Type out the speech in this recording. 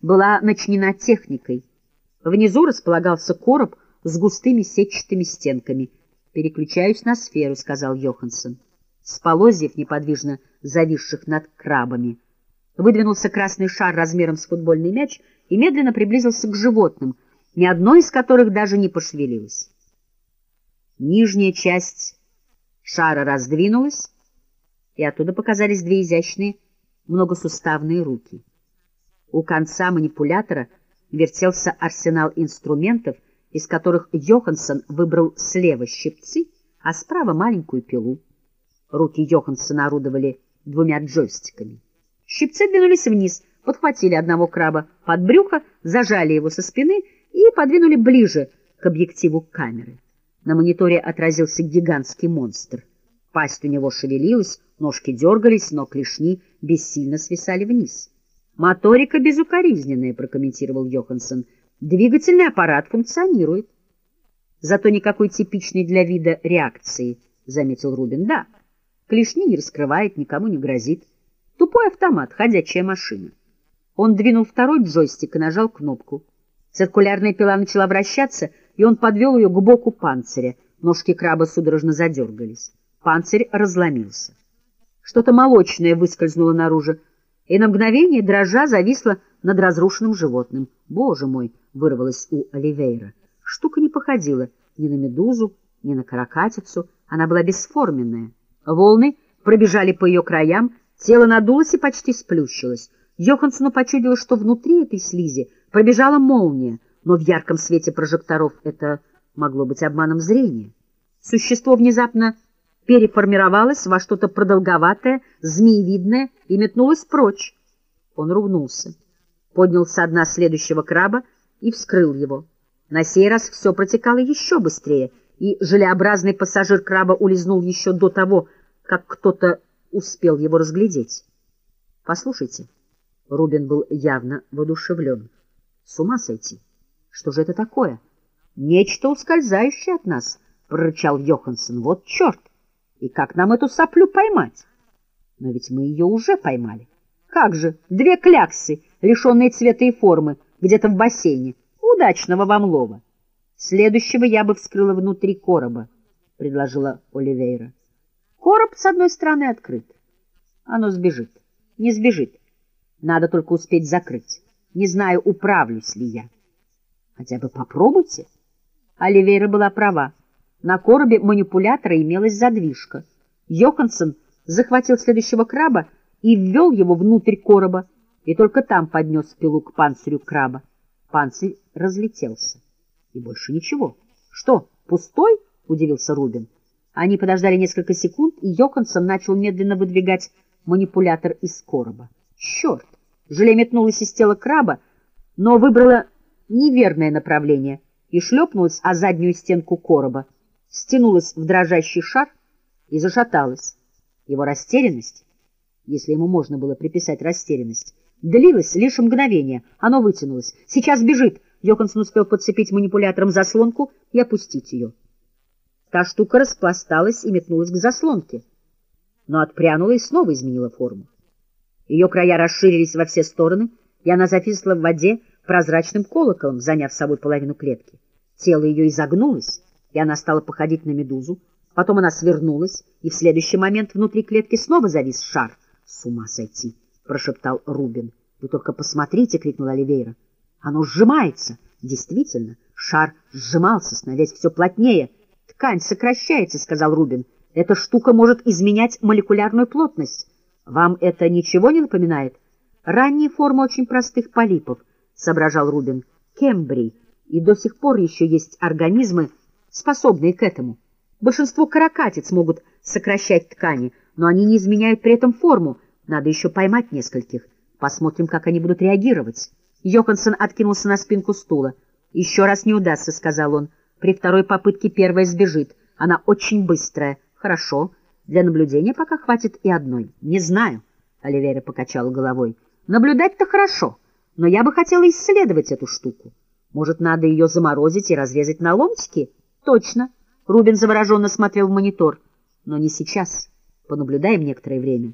была начинена техникой. Внизу располагался короб с густыми сетчатыми стенками. «Переключаюсь на сферу», — сказал Йоханссон. С полозьев, неподвижно зависших над крабами, выдвинулся красный шар размером с футбольный мяч и медленно приблизился к животным, ни одно из которых даже не пошевелилось. Нижняя часть шара раздвинулась, и оттуда показались две изящные многосуставные руки. У конца манипулятора вертелся арсенал инструментов, из которых Йоханссон выбрал слева щипцы, а справа маленькую пилу. Руки Йоханссона орудовали двумя джойстиками. Щипцы двинулись вниз, подхватили одного краба под брюхо, зажали его со спины и подвинули ближе к объективу камеры. На мониторе отразился гигантский монстр. Пасть у него шевелилась, ножки дергались, но клешни бессильно свисали вниз. «Моторика безукоризненная», — прокомментировал Йоханссон. «Двигательный аппарат функционирует». «Зато никакой типичной для вида реакции», — заметил Рубин. «Да, клешни не раскрывает, никому не грозит. Тупой автомат, ходячая машина». Он двинул второй джойстик и нажал кнопку. Циркулярная пила начала вращаться, и он подвел ее к боку панциря. Ножки краба судорожно задергались. Панцирь разломился. Что-то молочное выскользнуло наружу, и на мгновение дрожа зависла над разрушенным животным. «Боже мой!» — вырвалось у Оливейра. Штука не походила ни на медузу, ни на каракатицу. Она была бесформенная. Волны пробежали по ее краям, тело надулось и почти сплющилось. Йоханссону почудилось, что внутри этой слизи пробежала молния, но в ярком свете прожекторов это могло быть обманом зрения. Существо внезапно переформировалась во что-то продолговатое, змеевидное и метнулась прочь. Он ругнулся, поднял со дна следующего краба и вскрыл его. На сей раз все протекало еще быстрее, и желеобразный пассажир краба улизнул еще до того, как кто-то успел его разглядеть. «Послушайте», — Рубин был явно воодушевлен, — «с ума сойти! Что же это такое?» «Нечто ускользающее от нас», — прорычал Йоханссон. «Вот черт! И как нам эту соплю поймать? Но ведь мы ее уже поймали. Как же, две кляксы, лишенные цвета и формы, где-то в бассейне. Удачного вам лова. Следующего я бы вскрыла внутри короба, — предложила Оливейра. Короб с одной стороны открыт. Оно сбежит. Не сбежит. Надо только успеть закрыть. Не знаю, управлюсь ли я. Хотя бы попробуйте. Оливейра была права. На коробе манипулятора имелась задвижка. Йоханссон захватил следующего краба и ввел его внутрь короба, и только там поднес пилу к панцирю краба. Панцирь разлетелся. И больше ничего. — Что, пустой? — удивился Рубин. Они подождали несколько секунд, и Йоханссон начал медленно выдвигать манипулятор из короба. Черт! Желе метнулось из тела краба, но выбрало неверное направление и шлепнулось о заднюю стенку короба стянулась в дрожащий шар и зашаталась. Его растерянность, если ему можно было приписать растерянность, длилась лишь мгновение. Оно вытянулось. Сейчас бежит. Йоханссон успел подцепить манипулятором заслонку и опустить ее. Та штука распласталась и метнулась к заслонке, но отпрянула и снова изменила форму. Ее края расширились во все стороны, и она зависла в воде прозрачным колоколом, заняв собой половину клетки. Тело ее изогнулось, и она стала походить на медузу. Потом она свернулась, и в следующий момент внутри клетки снова завис шар. — С ума сойти! — прошептал Рубин. — Вы только посмотрите! — крикнула Оливейра. — Оно сжимается! Действительно, шар сжимался, становясь все плотнее. — Ткань сокращается, — сказал Рубин. — Эта штука может изменять молекулярную плотность. Вам это ничего не напоминает? Ранние формы очень простых полипов, — соображал Рубин. Кембрий. И до сих пор еще есть организмы, способные к этому. Большинство каракатиц могут сокращать ткани, но они не изменяют при этом форму. Надо еще поймать нескольких. Посмотрим, как они будут реагировать. Йоханссон откинулся на спинку стула. «Еще раз не удастся», — сказал он. «При второй попытке первая сбежит. Она очень быстрая. Хорошо. Для наблюдения пока хватит и одной. Не знаю», — Оливера покачала головой. «Наблюдать-то хорошо, но я бы хотела исследовать эту штуку. Может, надо ее заморозить и разрезать на ломтики?» Точно. Рубин завороженно смотрел в монитор. Но не сейчас. Понаблюдаем некоторое время.